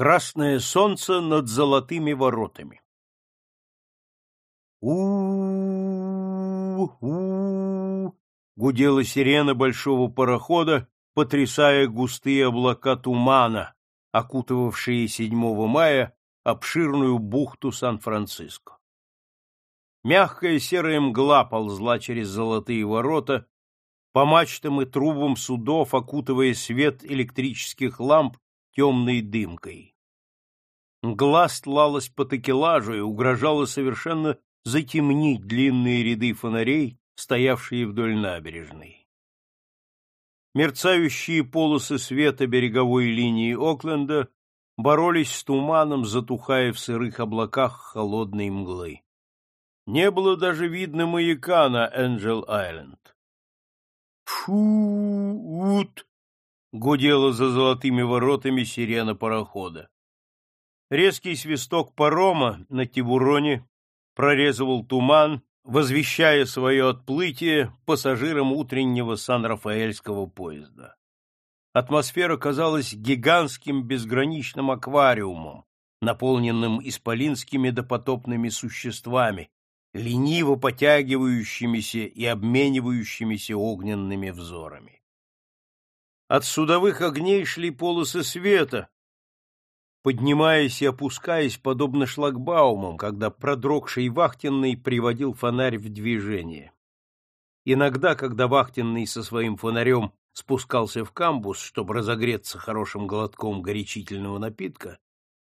Красное солнце над золотыми воротами. у у гудела сирена большого парохода, потрясая густые облака тумана, окутывавшие 7 мая обширную бухту Сан-Франциско. Мягкая серая мгла ползла через золотые ворота, по мачтам и трубам судов, окутывая свет электрических ламп темной дымкой. Мгла стлалась по такелажу и угрожала совершенно затемнить длинные ряды фонарей, стоявшие вдоль набережной. Мерцающие полосы света береговой линии Окленда боролись с туманом, затухая в сырых облаках холодной мглы. Не было даже видно маяка на Энджел-Айленд. «Фу-ут!» — гудела за золотыми воротами сирена парохода. Резкий свисток парома на Тибуроне прорезывал туман, возвещая свое отплытие пассажирам утреннего Сан-Рафаэльского поезда. Атмосфера казалась гигантским безграничным аквариумом, наполненным исполинскими допотопными существами, лениво потягивающимися и обменивающимися огненными взорами. От судовых огней шли полосы света, поднимаясь и опускаясь, подобно шлагбаумам, когда продрогший вахтенный приводил фонарь в движение. Иногда, когда вахтенный со своим фонарем спускался в камбус, чтобы разогреться хорошим глотком горячительного напитка,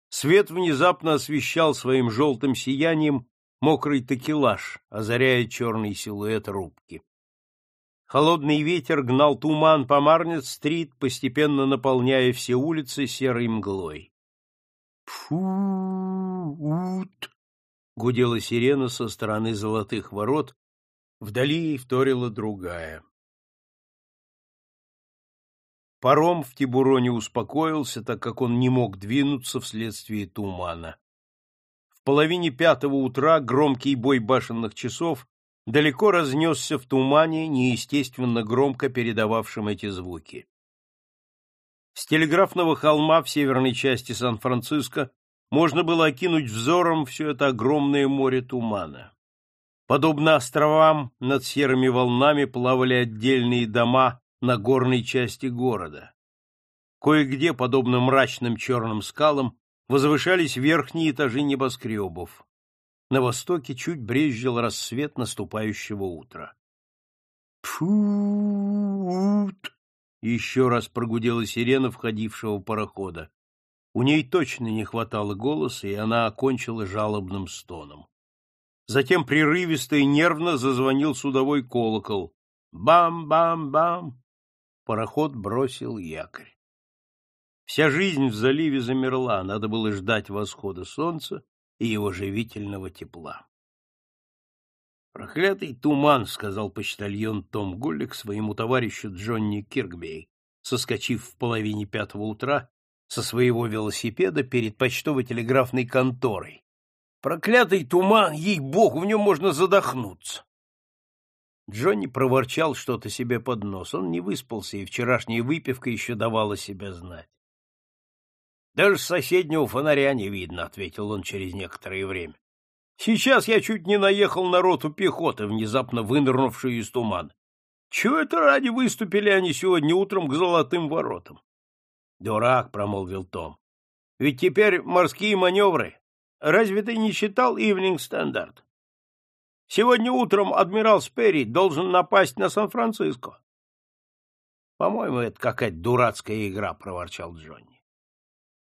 свет внезапно освещал своим желтым сиянием мокрый такелаж, озаряя черный силуэт рубки. Холодный ветер гнал туман по Марнет-стрит, постепенно наполняя все улицы серой мглой. «Фу-ут!» — гудела сирена со стороны золотых ворот, вдали вторила другая. Паром в Тибуроне успокоился, так как он не мог двинуться вследствие тумана. В половине пятого утра громкий бой башенных часов далеко разнесся в тумане, неестественно громко передававшем эти звуки. С телеграфного холма в северной части Сан-Франциско можно было окинуть взором все это огромное море тумана. Подобно островам, над серыми волнами плавали отдельные дома на горной части города. Кое-где, подобно мрачным черным скалам, возвышались верхние этажи небоскребов. На востоке чуть брезжил рассвет наступающего утра. «Фу-ут!» Еще раз прогудела сирена входившего парохода. У ней точно не хватало голоса, и она окончила жалобным стоном. Затем прерывисто и нервно зазвонил судовой колокол. Бам-бам-бам! Пароход бросил якорь. Вся жизнь в заливе замерла, надо было ждать восхода солнца и его живительного тепла. «Проклятый туман», — сказал почтальон Том Гуллик своему товарищу Джонни Киркбей, соскочив в половине пятого утра со своего велосипеда перед почтово-телеграфной конторой. «Проклятый туман, ей-богу, в нем можно задохнуться!» Джонни проворчал что-то себе под нос. Он не выспался, и вчерашняя выпивка еще давала себя знать. «Даже соседнего фонаря не видно», — ответил он через некоторое время. Сейчас я чуть не наехал на роту пехоты, внезапно вынырнувшую из тумана. Чего это ради выступили они сегодня утром к золотым воротам? — Дурак, — промолвил Том. — Ведь теперь морские маневры. Разве ты не читал Ивнинг Стандарт? Сегодня утром адмирал Сперри должен напасть на Сан-Франциско. — По-моему, это какая-то дурацкая игра, — проворчал Джонни.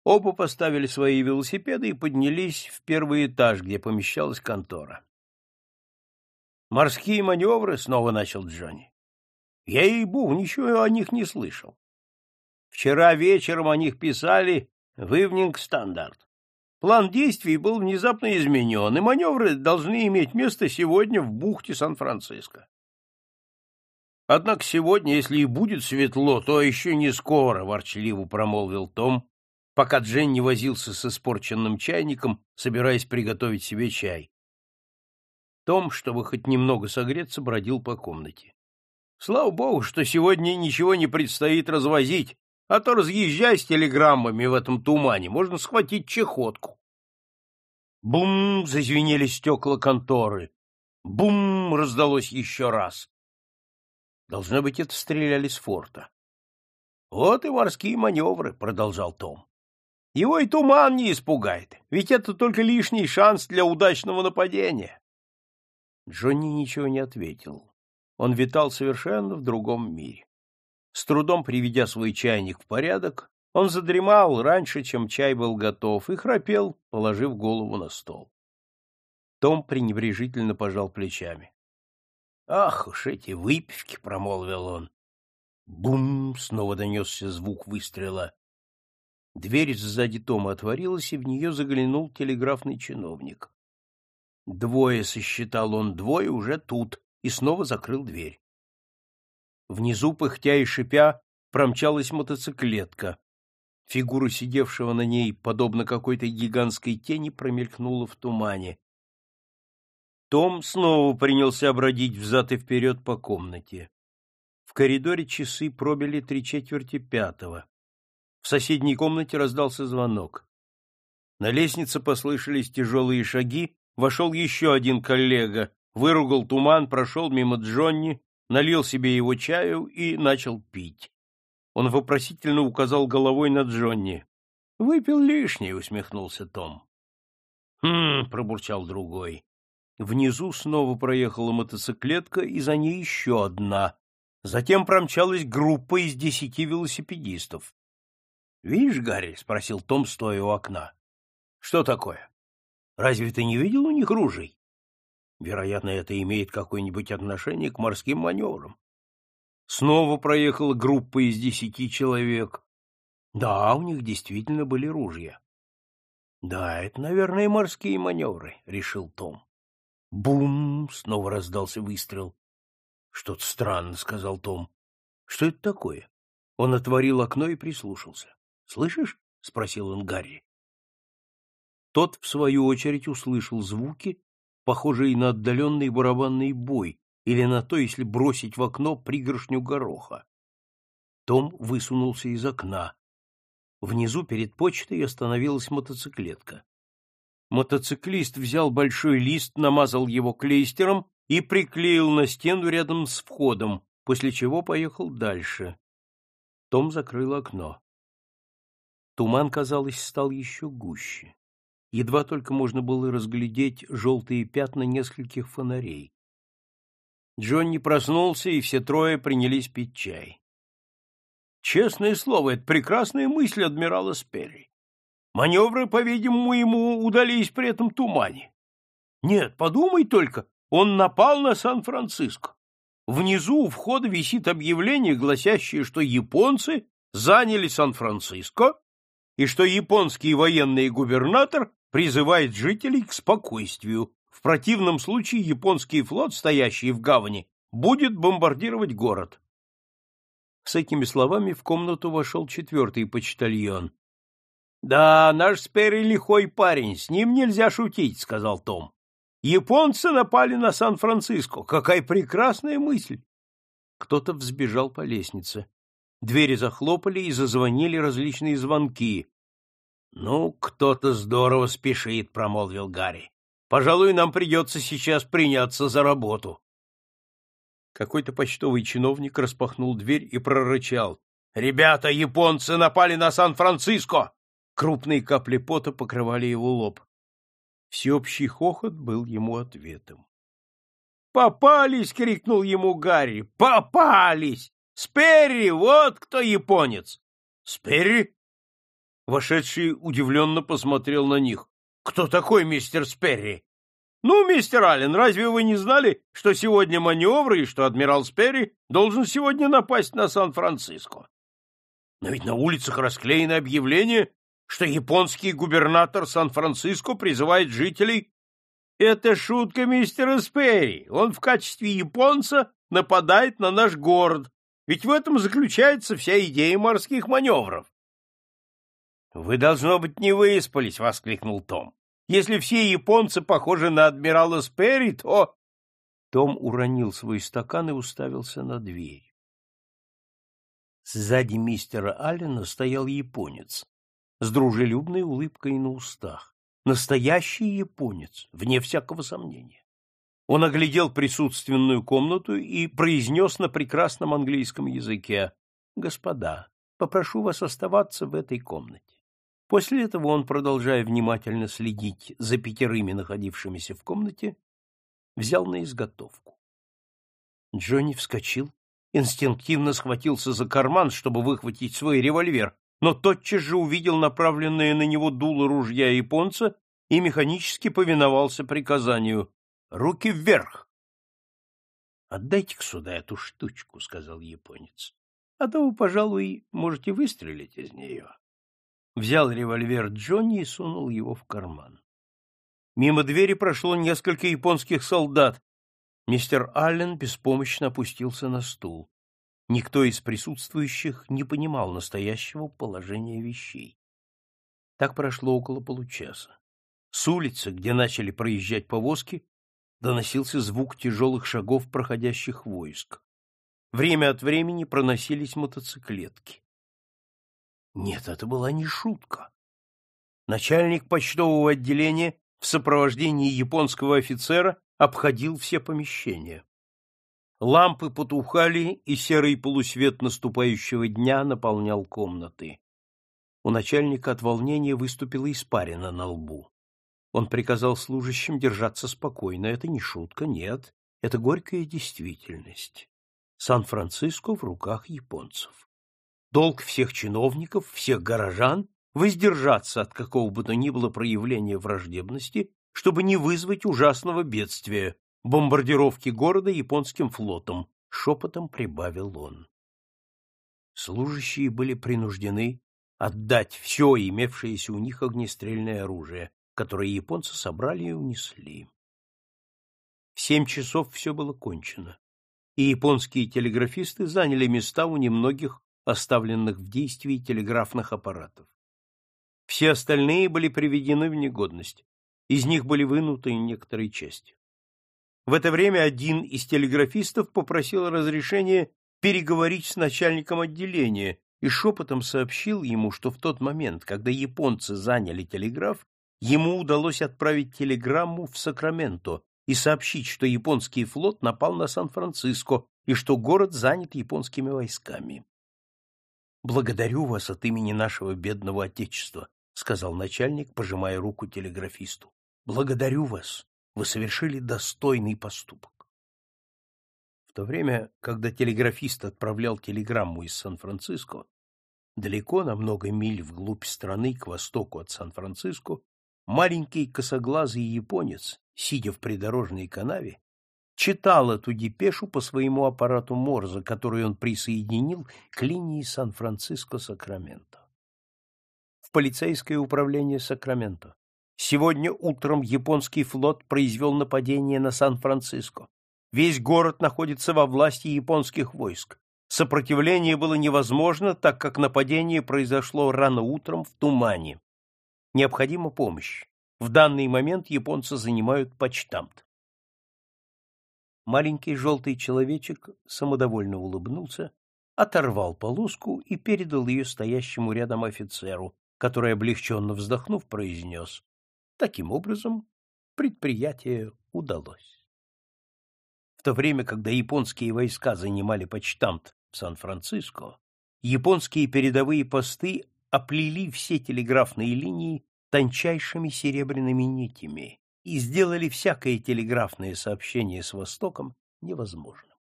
Оба поставили свои велосипеды и поднялись в первый этаж, где помещалась контора. «Морские маневры?» — снова начал Джонни. «Я, ей-богу, ничего о них не слышал. Вчера вечером о них писали в Ивнинг Стандарт. План действий был внезапно изменен, и маневры должны иметь место сегодня в бухте Сан-Франциско. Однако сегодня, если и будет светло, то еще не скоро, — ворчливо промолвил Том, пока Дженни возился с испорченным чайником, собираясь приготовить себе чай. Том, чтобы хоть немного согреться, бродил по комнате. Слава богу, что сегодня ничего не предстоит развозить, а то разъезжай с телеграммами в этом тумане, можно схватить чехотку. Бум! Зазвенели стекла конторы. Бум! Раздалось еще раз. Должно быть, это стреляли с форта. Вот и морские маневры, продолжал Том. Его и туман не испугает, ведь это только лишний шанс для удачного нападения. Джонни ничего не ответил. Он витал совершенно в другом мире. С трудом приведя свой чайник в порядок, он задремал раньше, чем чай был готов, и храпел, положив голову на стол. Том пренебрежительно пожал плечами. — Ах уж эти выпивки! — промолвил он. Бум! — снова донесся звук выстрела. Дверь сзади Тома отворилась, и в нее заглянул телеграфный чиновник. Двое, сосчитал он, двое уже тут, и снова закрыл дверь. Внизу, пыхтя и шипя, промчалась мотоциклетка. Фигура сидевшего на ней, подобно какой-то гигантской тени, промелькнула в тумане. Том снова принялся бродить взад и вперед по комнате. В коридоре часы пробили три четверти пятого. В соседней комнате раздался звонок. На лестнице послышались тяжелые шаги, вошел еще один коллега, выругал туман, прошел мимо Джонни, налил себе его чаю и начал пить. Он вопросительно указал головой на Джонни. — Выпил лишний, — усмехнулся Том. — Хм, — пробурчал другой. Внизу снова проехала мотоциклетка, и за ней еще одна. Затем промчалась группа из десяти велосипедистов. — Видишь, Гарри? — спросил Том, стоя у окна. — Что такое? Разве ты не видел у них ружей? Вероятно, это имеет какое-нибудь отношение к морским маневрам. Снова проехала группа из десяти человек. Да, у них действительно были ружья. Да, это, наверное, морские маневры, решил Том. Бум! Снова раздался выстрел. Что-то странно, сказал Том. Что это такое? Он отворил окно и прислушался. Слышишь? спросил он Гарри. Тот, в свою очередь, услышал звуки, похожие на отдаленный барабанный бой или на то, если бросить в окно пригоршню гороха. Том высунулся из окна. Внизу перед почтой остановилась мотоциклетка. Мотоциклист взял большой лист, намазал его клейстером и приклеил на стену рядом с входом, после чего поехал дальше. Том закрыл окно. Туман, казалось, стал еще гуще. Едва только можно было разглядеть желтые пятна нескольких фонарей. Джонни проснулся, и все трое принялись пить чай. Честное слово, это прекрасная мысль адмирала Сперри. Маневры, по-видимому, ему удались при этом тумане. Нет, подумай только, он напал на Сан-Франциско. Внизу у входа висит объявление, гласящее, что японцы заняли Сан-Франциско и что японский военный губернатор призывает жителей к спокойствию. В противном случае японский флот, стоящий в гавани, будет бомбардировать город. С этими словами в комнату вошел четвертый почтальон. — Да, наш Спери лихой парень, с ним нельзя шутить, — сказал Том. — Японцы напали на Сан-Франциско. Какая прекрасная мысль! Кто-то взбежал по лестнице. Двери захлопали и зазвонили различные звонки. — Ну, кто-то здорово спешит, — промолвил Гарри. — Пожалуй, нам придется сейчас приняться за работу. Какой-то почтовый чиновник распахнул дверь и прорычал. — Ребята, японцы напали на Сан-Франциско! Крупные капли пота покрывали его лоб. Всеобщий хохот был ему ответом. «Попались!» — крикнул ему Гарри. «Попались! Сперри! Вот кто японец!» «Сперри?» Вошедший удивленно посмотрел на них. «Кто такой мистер Сперри?» «Ну, мистер Аллен, разве вы не знали, что сегодня маневры и что адмирал Сперри должен сегодня напасть на Сан-Франциско?» «Но ведь на улицах расклеено объявление, что японский губернатор Сан-Франциско призывает жителей это шутка мистера Сперри. Он в качестве японца нападает на наш город. Ведь в этом заключается вся идея морских маневров. — Вы, должно быть, не выспались, — воскликнул Том. — Если все японцы похожи на адмирала Сперри, то... Том уронил свой стакан и уставился на дверь. Сзади мистера Аллена стоял японец с дружелюбной улыбкой на устах. Настоящий японец, вне всякого сомнения. Он оглядел присутственную комнату и произнес на прекрасном английском языке «Господа, попрошу вас оставаться в этой комнате». После этого он, продолжая внимательно следить за пятерыми находившимися в комнате, взял на изготовку. Джонни вскочил, инстинктивно схватился за карман, чтобы выхватить свой револьвер, но тотчас же увидел направленное на него дуло ружья японца и механически повиновался приказанию «Руки вверх!» «Отдайте-ка сюда эту штучку», — сказал японец. «А то вы, пожалуй, можете выстрелить из нее». Взял револьвер Джонни и сунул его в карман. Мимо двери прошло несколько японских солдат. Мистер Аллен беспомощно опустился на стул. Никто из присутствующих не понимал настоящего положения вещей. Так прошло около получаса. С улицы, где начали проезжать повозки, доносился звук тяжелых шагов проходящих войск. Время от времени проносились мотоциклетки. Нет, это была не шутка. Начальник почтового отделения в сопровождении японского офицера обходил все помещения. Лампы потухали, и серый полусвет наступающего дня наполнял комнаты. У начальника от волнения выступила испарина на лбу. Он приказал служащим держаться спокойно. Это не шутка, нет. Это горькая действительность. Сан-Франциско в руках японцев. Долг всех чиновников, всех горожан — воздержаться от какого бы то ни было проявления враждебности, чтобы не вызвать ужасного бедствия, бомбардировки города японским флотом, — шепотом прибавил он. Служащие были принуждены отдать все имевшееся у них огнестрельное оружие, которое японцы собрали и унесли. В семь часов все было кончено, и японские телеграфисты заняли места у немногих оставленных в действии телеграфных аппаратов. Все остальные были приведены в негодность, из них были вынуты некоторые части. В это время один из телеграфистов попросил разрешения переговорить с начальником отделения и шепотом сообщил ему, что в тот момент, когда японцы заняли телеграф, ему удалось отправить телеграмму в Сакраменто и сообщить, что японский флот напал на Сан-Франциско и что город занят японскими войсками. «Благодарю вас от имени нашего бедного Отечества», — сказал начальник, пожимая руку телеграфисту. «Благодарю вас. Вы совершили достойный поступок». В то время, когда телеграфист отправлял телеграмму из Сан-Франциско, далеко на много миль вглубь страны к востоку от Сан-Франциско, маленький косоглазый японец, сидя в придорожной канаве, читал эту депешу по своему аппарату Морзе, который он присоединил к линии Сан-Франциско-Сакраменто. В полицейское управление Сакраменто. Сегодня утром японский флот произвел нападение на Сан-Франциско. Весь город находится во власти японских войск. Сопротивление было невозможно, так как нападение произошло рано утром в тумане. Необходима помощь. В данный момент японцы занимают почтамт. Маленький желтый человечек самодовольно улыбнулся, оторвал полоску и передал ее стоящему рядом офицеру, который, облегченно вздохнув, произнес. Таким образом, предприятие удалось. В то время, когда японские войска занимали почтамт в Сан-Франциско, японские передовые посты оплели все телеграфные линии тончайшими серебряными нитями и сделали всякое телеграфное сообщение с Востоком невозможным.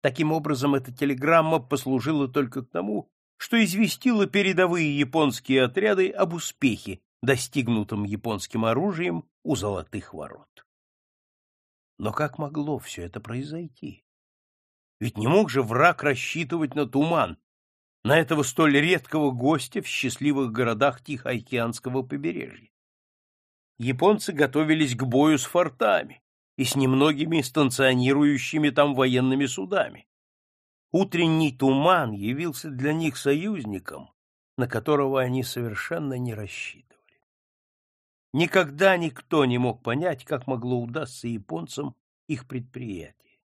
Таким образом, эта телеграмма послужила только к тому, что известила передовые японские отряды об успехе, достигнутом японским оружием у Золотых Ворот. Но как могло все это произойти? Ведь не мог же враг рассчитывать на туман, на этого столь редкого гостя в счастливых городах Тихоокеанского побережья. Японцы готовились к бою с фортами и с немногими станционирующими там военными судами. Утренний туман явился для них союзником, на которого они совершенно не рассчитывали. Никогда никто не мог понять, как могло удастся японцам их предприятие.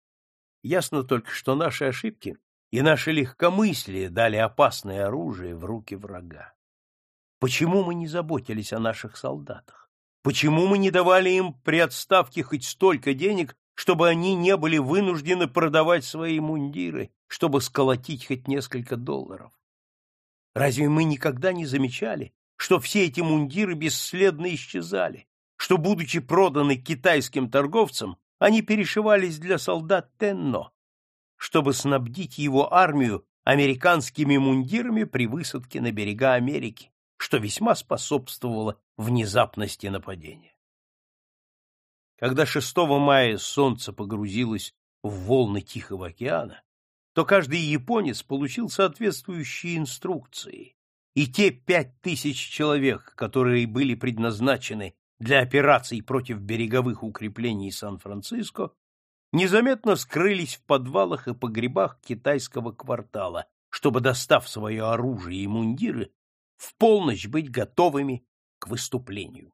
Ясно только, что наши ошибки и наше легкомыслие дали опасное оружие в руки врага. Почему мы не заботились о наших солдатах? Почему мы не давали им при отставке хоть столько денег, чтобы они не были вынуждены продавать свои мундиры, чтобы сколотить хоть несколько долларов? Разве мы никогда не замечали, что все эти мундиры бесследно исчезали, что, будучи проданы китайским торговцам, они перешивались для солдат Тенно, чтобы снабдить его армию американскими мундирами при высадке на берега Америки, что весьма способствовало внезапности нападения. Когда 6 мая солнце погрузилось в волны Тихого океана, то каждый японец получил соответствующие инструкции, и те пять тысяч человек, которые были предназначены для операций против береговых укреплений Сан-Франциско, незаметно скрылись в подвалах и погребах китайского квартала, чтобы, достав свое оружие и мундиры, в полночь быть готовыми к выступлению.